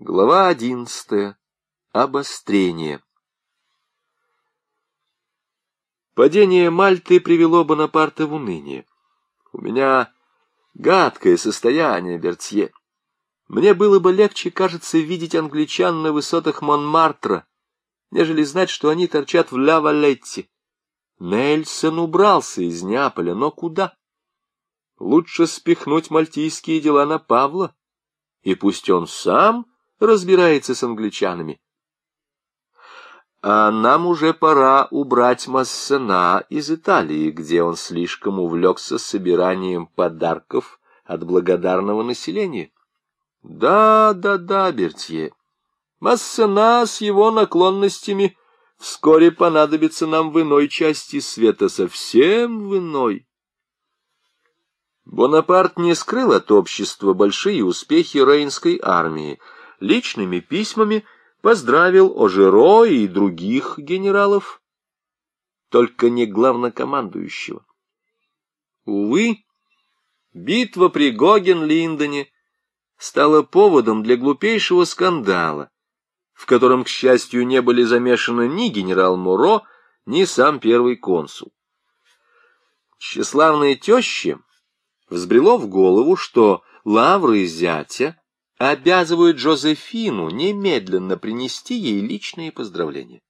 Глава одиннадцатая. Обострение. Падение Мальты привело Бонапарта в уныние. У меня гадкое состояние, Бертье. Мне было бы легче, кажется, видеть англичан на высотах Монмартра, нежели знать, что они торчат в Ла-Валетте. Нельсон убрался из Неаполя, но куда? Лучше спихнуть мальтийские дела на Павла, и пусть он сам разбирается с англичанами. А нам уже пора убрать Массена из Италии, где он слишком увлекся собиранием подарков от благодарного населения. Да, да, да, Бертье, Массена с его наклонностями вскоре понадобится нам в иной части света, совсем в иной. Бонапарт не скрыл от общества большие успехи Рейнской армии — личными письмами поздравил Ожеро и других генералов, только не главнокомандующего. Увы, битва при Гоген-Линдоне стала поводом для глупейшего скандала, в котором, к счастью, не были замешаны ни генерал Муро, ни сам первый консул. Тщеславной теще взбрело в голову, что лавры зятя обязывают Джозефину немедленно принести ей личные поздравления.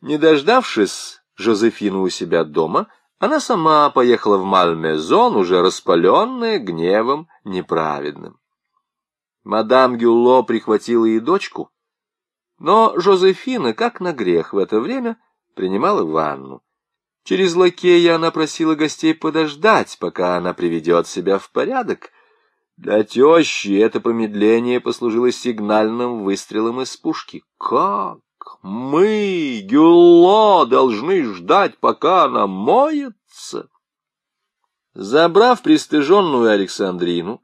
Не дождавшись Жозефину у себя дома, она сама поехала в Мальмезон, уже распаленная гневом неправедным. Мадам Гюлло прихватила и дочку, но Жозефина, как на грех в это время, принимала ванну. Через лакея она просила гостей подождать, пока она приведет себя в порядок, для тещи это промедление послужило сигнальным выстрелом из пушки. Как? Мы, Гюлло, должны ждать, пока она моется? Забрав пристыженную Александрину,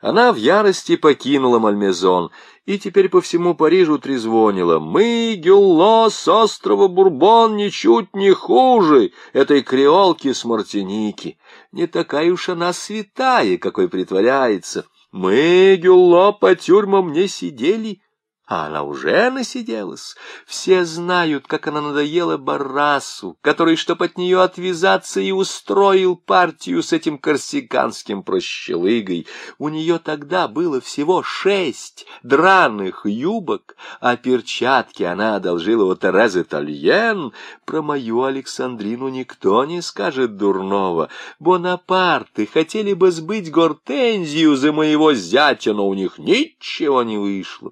она в ярости покинула Мальмезон и теперь по всему Парижу трезвонила. «Мы, Гюлло, с острова Бурбон, ничуть не хуже этой креолки с Мартиники. Не такая уж она святая, какой притворяется. Мы, Гюлло, по тюрьмам не сидели, а она уже насиделась. Все знают, как она надоела Баррасу, который, чтоб от нее отвязаться, и устроил партию с этим корсиканским прощелыгой. У нее тогда было всего шесть драных юбок, а перчатки она одолжила у Терезы Тальен. Про мою Александрину никто не скажет дурного. Бонапарты хотели бы сбыть гортензию за моего зятя, но у них ничего не вышло.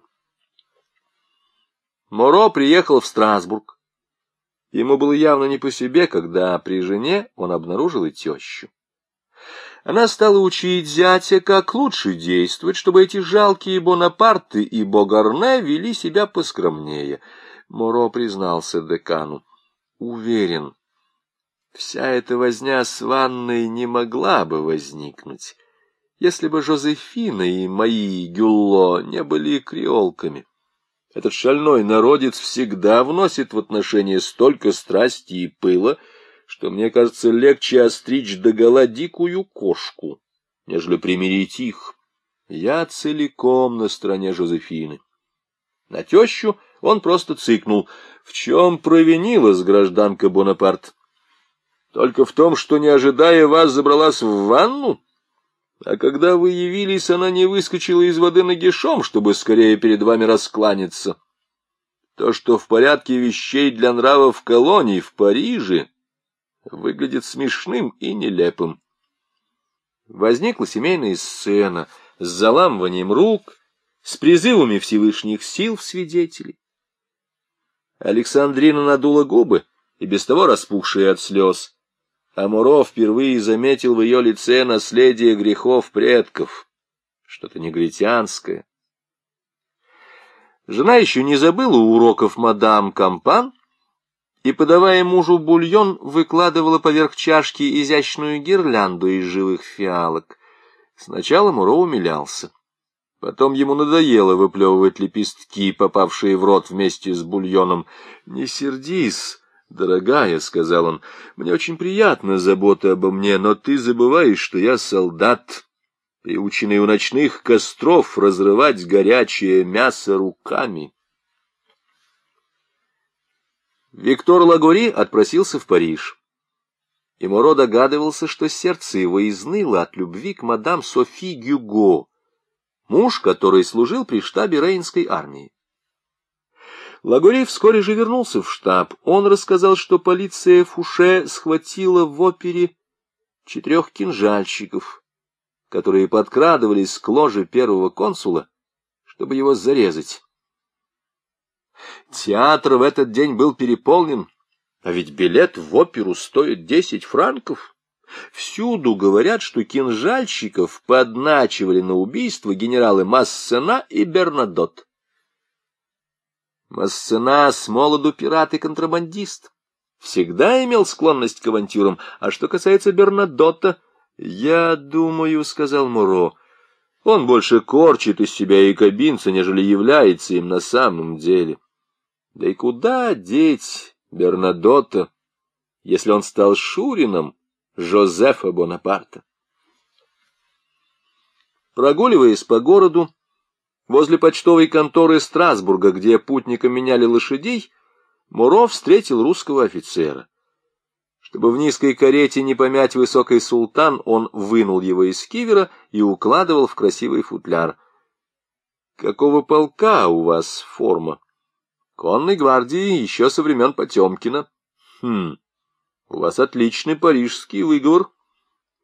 Моро приехал в Страсбург. Ему было явно не по себе, когда при жене он обнаружил и тещу. Она стала учить зятя, как лучше действовать, чтобы эти жалкие Бонапарты и Богарне вели себя поскромнее. Моро признался декану. Уверен, вся эта возня с ванной не могла бы возникнуть, если бы Жозефина и мои Гюлло не были креолками. Этот шальной народец всегда вносит в отношения столько страсти и пыла, что мне кажется легче остричь догола дикую кошку, нежели примирить их. Я целиком на стороне Жозефины. На тещу он просто цыкнул. В чем провинилась гражданка Бонапарт? Только в том, что, не ожидая вас, забралась в ванну? А когда вы явились, она не выскочила из воды нагишом, чтобы скорее перед вами раскланяться. То, что в порядке вещей для нравов колоний в Париже, выглядит смешным и нелепым. Возникла семейная сцена с заламыванием рук, с призывами Всевышних сил в свидетелей. Александрина надула губы, и без того распухшие от слез, Амуро впервые заметил в ее лице наследие грехов предков, что-то негритянское. Жена еще не забыла уроков мадам Кампан и, подавая мужу бульон, выкладывала поверх чашки изящную гирлянду из живых фиалок. Сначала Муро умилялся. Потом ему надоело выплевывать лепестки, попавшие в рот вместе с бульоном. «Не сердись!» «Дорогая», — сказал он, — «мне очень приятна забота обо мне, но ты забываешь, что я солдат. приученный у ночных костров разрывать горячее мясо руками. Виктор Лагори отпросился в Париж. И Моро догадывался, что сердце его изныло от любви к мадам Софи Гюго, муж, который служил при штабе Рейнской армии. Лагори вскоре же вернулся в штаб. Он рассказал, что полиция Фуше схватила в опере четырех кинжальщиков, которые подкрадывались к ложе первого консула, чтобы его зарезать. Театр в этот день был переполнен, а ведь билет в оперу стоит десять франков. Всюду говорят, что кинжальщиков подначивали на убийство генералы Массена и Бернадот. Массена с молоду пират и контрабандист. Всегда имел склонность к авантюрам, а что касается Бернадота, я думаю, — сказал Муро, — он больше корчит из себя и кабинца, нежели является им на самом деле. Да и куда деть Бернадота, если он стал Шурином Жозефа Бонапарта? Прогуливаясь по городу, возле почтовой конторы Страсбурга, где путникам меняли лошадей, Муро встретил русского офицера. Чтобы в низкой карете не помять высокий султан, он вынул его из кивера и укладывал в красивый футляр. — Какого полка у вас форма? Конной гвардии еще со времен Потемкина. Хм, у вас отличный парижский выговор.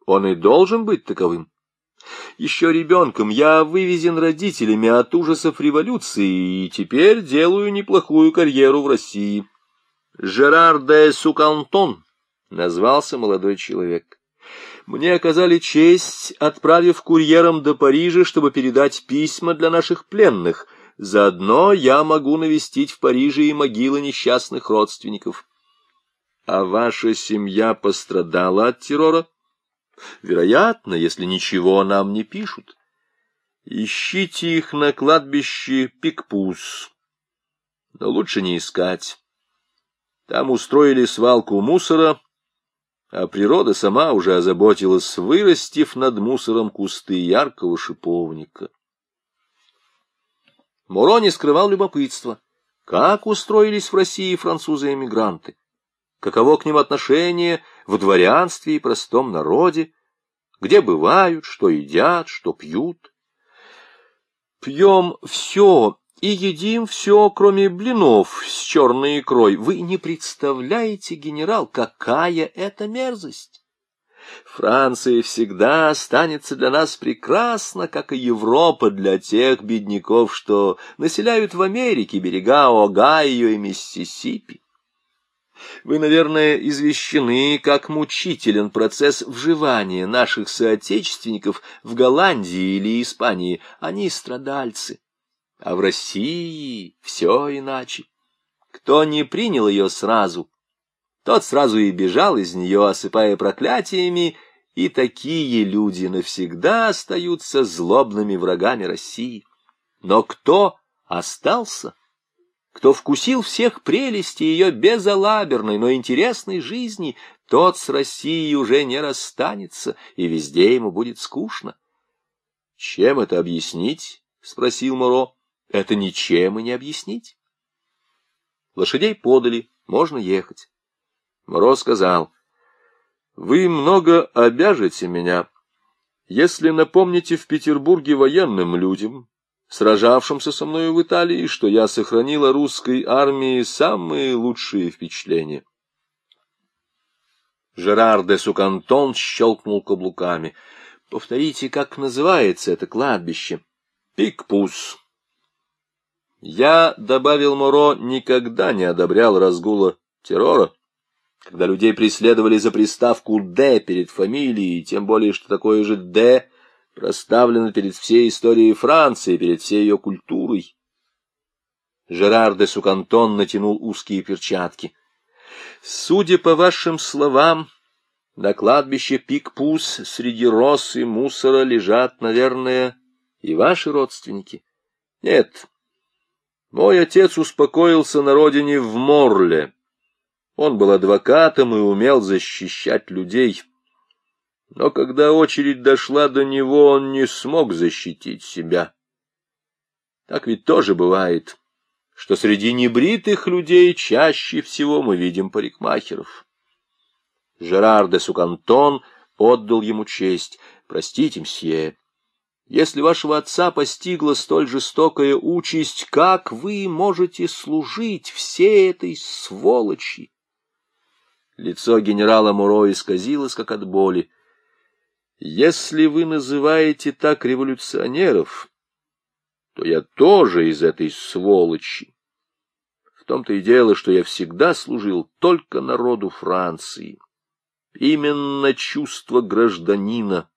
Он и должен быть таковым. Еще ребенком я вывезен родителями от ужасов революции и теперь делаю неплохую карьеру в России. Жерар де Сукантон назвался молодой человек. Мне оказали честь, отправив курьером до Парижа, чтобы передать письма для наших пленных — Заодно я могу навестить в Париже и могилы несчастных родственников. А ваша семья пострадала от террора? Вероятно, если ничего нам не пишут. Ищите их на кладбище Пикпус. Но лучше не искать. Там устроили свалку мусора, а природа сама уже озаботилась, вырастив над мусором кусты яркого шиповника. Муро не скрывал любопытства. Как устроились в России французы-эмигранты? Каково к ним отношение в дворянстве и простом народе? Где бывают, что едят, что пьют? Пьем все и едим все, кроме блинов с черной икрой. Вы не представляете, генерал, какая это мерзость! Франция всегда останется для нас прекрасна, как и Европа для тех бедняков, что населяют в Америке берега Огайо и Миссисипи. Вы, наверное, извещены, как мучителен процесс вживания наших соотечественников в Голландии или Испании. Они страдальцы. А в России все иначе. Кто не принял ее сразу, тот сразу и бежал из нее, осыпая проклятиями, и такие люди навсегда остаются злобными врагами России. Но кто остался? Кто вкусил всех прелестей ее безалаберной, но интересной жизни, тот с Россией уже не расстанется, и везде ему будет скучно. — Чем это объяснить? — спросил Моро. — Это ничем и не объяснить. Лошадей подали, можно ехать. Моро сказал, «Вы много обяжете меня, если напомните в Петербурге военным людям, сражавшимся со мною в Италии, что я сохранила русской армии самые лучшие впечатления». Жерар де Сукантон щелкнул каблуками. «Повторите, как называется это кладбище?» «Пикпус». Я, — добавил Моро, — никогда не одобрял разгула террора когда людей преследовали за приставку «Д» перед фамилией, тем более, что такое же «Д» проставлено перед всей историей Франции, перед всей ее культурой. Жерар де Сукантон натянул узкие перчатки. «Судя по вашим словам, на кладбище Пик-Пус среди роз и мусора лежат, наверное, и ваши родственники. Нет, мой отец успокоился на родине в Морле, он был адвокатом и умел защищать людей. Но когда очередь дошла до него, он не смог защитить себя. Так ведь тоже бывает, что среди небритых людей чаще всего мы видим парикмахеров. Жерар де Сукантон отдал ему честь. «Простите, мсье, если вашего отца постигла столь жестокая участь, как вы можете служить всей этой сволочи?» Лицо генерала Муро исказилось, как от боли. «Если вы называете так революционеров, то я тоже из этой сволочи. В том-то и дело, что я всегда служил только народу Франции. Именно чувство гражданина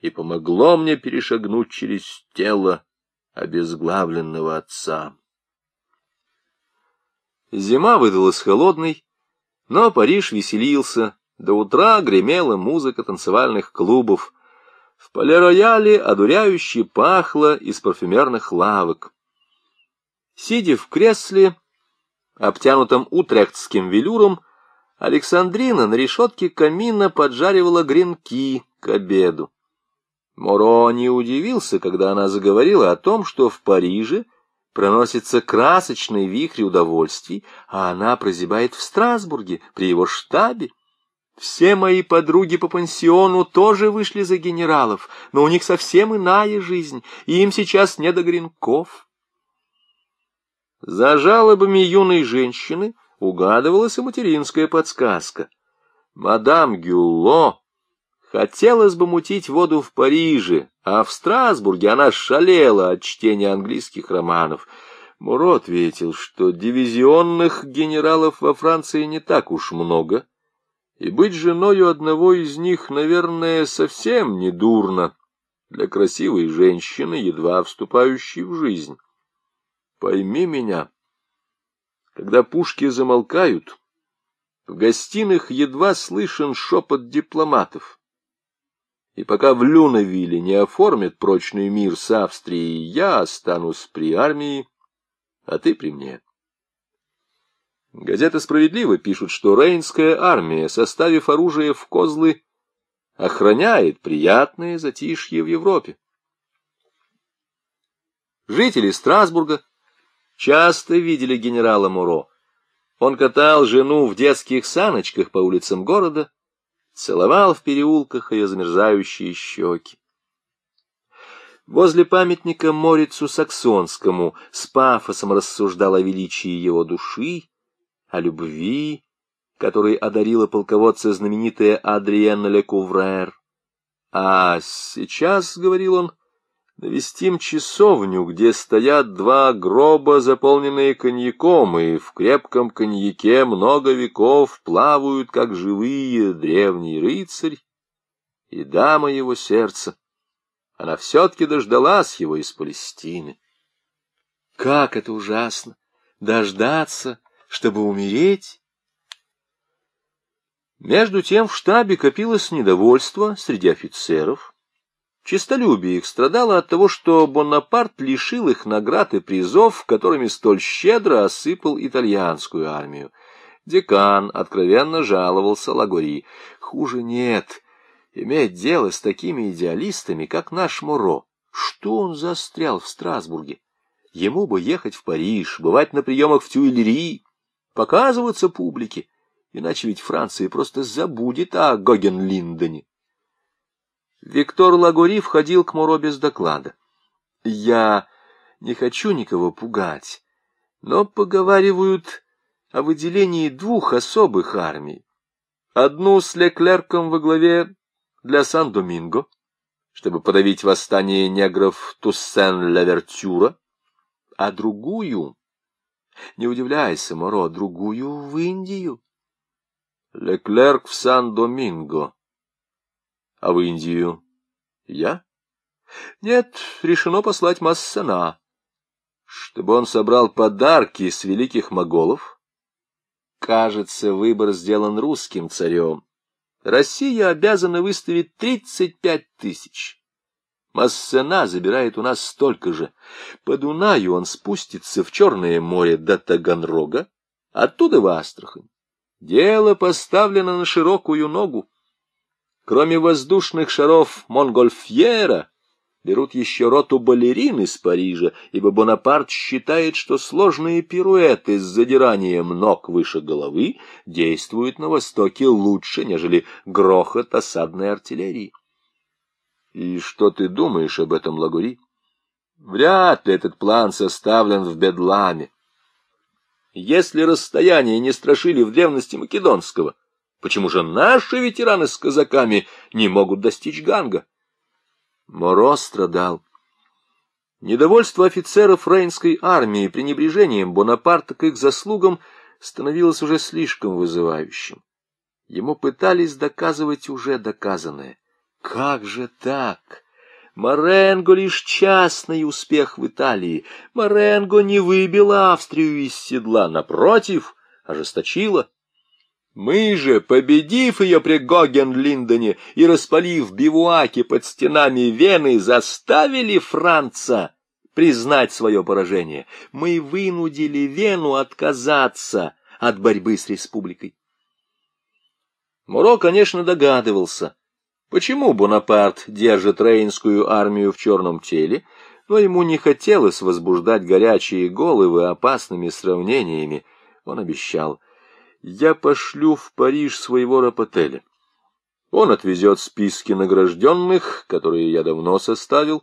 и помогло мне перешагнуть через тело обезглавленного отца. Зима выдалась холодной, но Париж веселился. До утра гремела музыка танцевальных клубов. В полирояле одуряюще пахло из парфюмерных лавок. Сидя в кресле, обтянутом утрехтским велюром, Александрина на решетке камина поджаривала гренки к обеду. Моро не удивился, когда она заговорила о том, что в Париже проносится красочный вихрь удовольствий, а она прозябает в Страсбурге при его штабе. Все мои подруги по пансиону тоже вышли за генералов, но у них совсем иная жизнь, и им сейчас не до гренков. За жалобами юной женщины — угадывалась и материнская подсказка. Мадам Гюлло хотелось бы мутить воду в Париже, а в Страсбурге она шалела от чтения английских романов. Муро ответил, что дивизионных генералов во Франции не так уж много, и быть женою одного из них, наверное, совсем не дурно для красивой женщины, едва вступающей в жизнь. Пойми меня, когда пушки замолкают, в гостиных едва слышен шепот дипломатов. И пока в Люнавилле не оформят прочный мир с Австрией, я останусь при армии, а ты при мне. Газеты справедливо пишут, что Рейнская армия, составив оружие в козлы, охраняет приятное затишье в Европе. Жители Страсбурга часто видели генерала Муро. Он катал жену в детских саночках по улицам города, целовал в переулках ее замерзающие щеки. Возле памятника Морицу Саксонскому с пафосом рассуждал о величии его души, о любви, которой одарила полководца знаменитая Адриenne Лекуврер. А сейчас, — говорил он, — навестим часовню, где стоят два гроба, заполненные коньяком, и в крепком коньяке много веков плавают, как живые, древний рыцарь и дама его сердца. Она все-таки дождалась его из Палестины. Как это ужасно! Дождаться, чтобы умереть! Между тем в штабе копилось недовольство среди офицеров, Чистолюбие их страдало от того, что Бонапарт лишил их наград и призов, которыми столь щедро осыпал итальянскую армию. Декан откровенно жаловался Лагори. Хуже нет. Иметь дело с такими идеалистами, как наш Муро. Что он застрял в Страсбурге? Ему бы ехать в Париж, бывать на приемах в Тюильри, показываться публике. Иначе ведь Франция просто забудет о Гогенлиндене. Виктор Лагури входил к Муро без доклада. «Я не хочу никого пугать, но поговаривают о выделении двух особых армий. Одну с Леклерком во главе для Сан-Доминго, чтобы подавить восстание негров Туссен-Лавертюра, а другую, не удивляйся, Моро, другую в Индию. Леклерк в Сан-Доминго, а в Индию я? Нет, решено послать Массана, чтобы он собрал подарки с великих моголов. Кажется, выбор сделан русским царем. Россия обязана выставить тридцать пять тысяч. Массена забирает у нас столько же. По Дунаю он спустится в Черное море до Таганрога, оттуда в Астрахань. Дело поставлено на широкую ногу. Кроме воздушных шаров Монгольфьера, берут еще роту балерин из Парижа, ибо Бонапарт считает, что сложные пируэты с задиранием ног выше головы действуют на Востоке лучше, нежели грохот осадной артиллерии. И что ты думаешь об этом, Лагури? Вряд ли этот план составлен в Бедламе. Если расстояние не страшили в древности Македонского, почему же наши ветераны с казаками не могут достичь Ганга? Моро страдал. Недовольство офицеров Рейнской армии пренебрежением Бонапарта к их заслугам становилось уже слишком вызывающим. Ему пытались доказывать уже доказанное. Как же так? Маренго лишь частный успех в Италии. Маренго не выбила Австрию из седла, напротив, ожесточила. Мы же, победив ее при Гоген-Линдоне и распалив бивуаки под стенами Вены, заставили Франца признать свое поражение. Мы вынудили Вену отказаться от борьбы с республикой. Муро, конечно, догадывался, почему Бонапарт держит Рейнскую армию в черном теле, но ему не хотелось возбуждать горячие головы опасными сравнениями. Он обещал — я пошлю в Париж своего рапотеля. Он отвезет списки награжденных, которые я давно составил.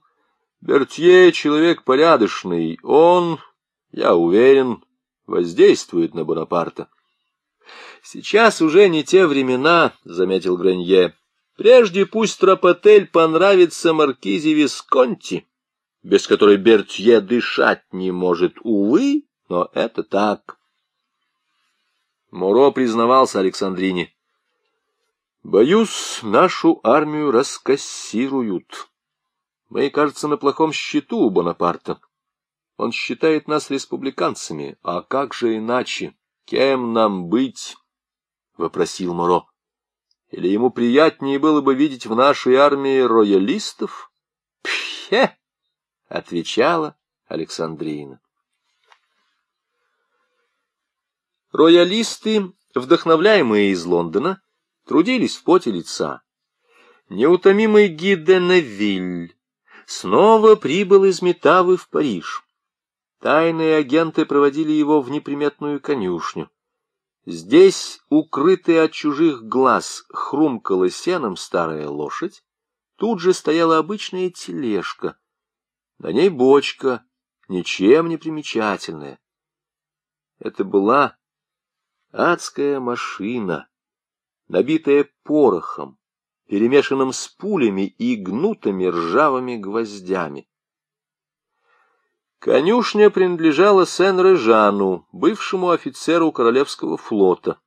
Бертье — человек порядочный, он, я уверен, воздействует на Бонапарта. Сейчас уже не те времена, — заметил Гранье. Прежде пусть Рапотель понравится маркизе Висконти, без которой Бертье дышать не может, увы, но это так. Муро признавался Александрине. «Боюсь, нашу армию раскассируют. Мы, кажется, на плохом счету у Бонапарта. Он считает нас республиканцами, а как же иначе? Кем нам быть?» — вопросил Муро. «Или ему приятнее было бы видеть в нашей армии роялистов?» «Пхе!» — отвечала Александрина. Роялисты, вдохновляемые из Лондона, трудились в поте лица. Неутомимый Ги Невиль снова прибыл из Метавы в Париж. Тайные агенты проводили его в неприметную конюшню. Здесь, укрытая от чужих глаз, хрумкала сеном старая лошадь. Тут же стояла обычная тележка. На ней бочка, ничем не примечательная. Это была Адская машина, набитая порохом, перемешанным с пулями и гнутыми ржавыми гвоздями. Конюшня принадлежала Сен-Режану, бывшему офицеру Королевского флота,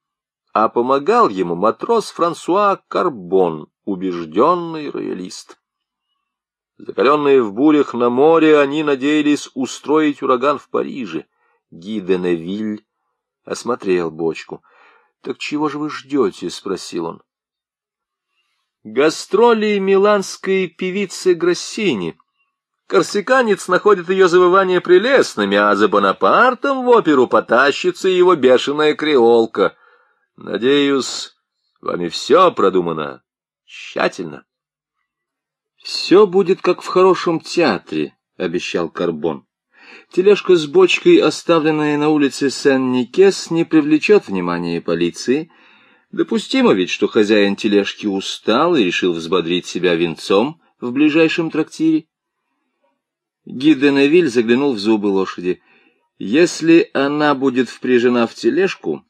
а помогал ему матрос Франсуа Карбон, убежденный роялист. Закаленные в бурях на море, они надеялись устроить ураган в Париже. Ги де Невиль осмотрел бочку. — Так чего же вы ждете? — спросил он. — Гастроли миланской певицы Гроссини. Корсиканец находит ее завывания прелестными, а за Бонапартом в оперу потащится его бешеная креолка. Надеюсь, вами все продумано тщательно. — Все будет как в хорошем театре, — обещал Карбон. Тележка с бочкой, оставленная на улице Сен-Никес, не привлечет внимания полиции. Допустимо ведь, что хозяин тележки устал и решил взбодрить себя венцом в ближайшем трактире. Гиденевиль заглянул в зубы лошади. Если она будет впряжена в тележку,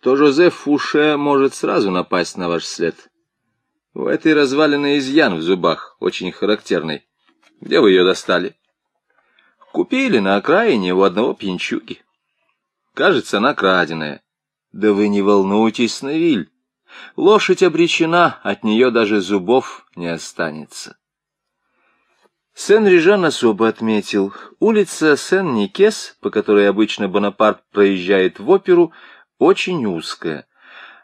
то Жозеф Фуше может сразу напасть на ваш след. У этой развалины изъян в зубах, очень характерный. Где вы ее достали? — Купили на окраине у одного пьянчуги. Кажется, она краденая. Да вы не волнуйтесь, Навиль. Лошадь обречена, от нее даже зубов не останется. Сен-Рижан особо отметил, улица Сен-Никес, по которой обычно Бонапарт проезжает в оперу, очень узкая,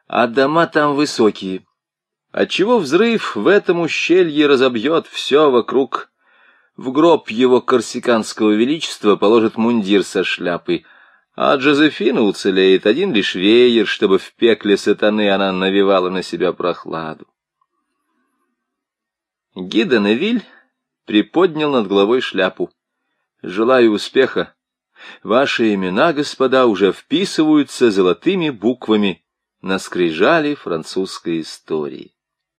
а дома там высокие, отчего взрыв в этом ущелье разобьет все вокруг? В гроб его корсиканского величества положит мундир со шляпой, а Джозефина уцелеет один лишь веер, чтобы в пекле сатаны она навевала на себя прохладу. Гида Невиль приподнял над головой шляпу. Желаю успеха. Ваши имена, господа, уже вписываются золотыми буквами на скрижали французской истории.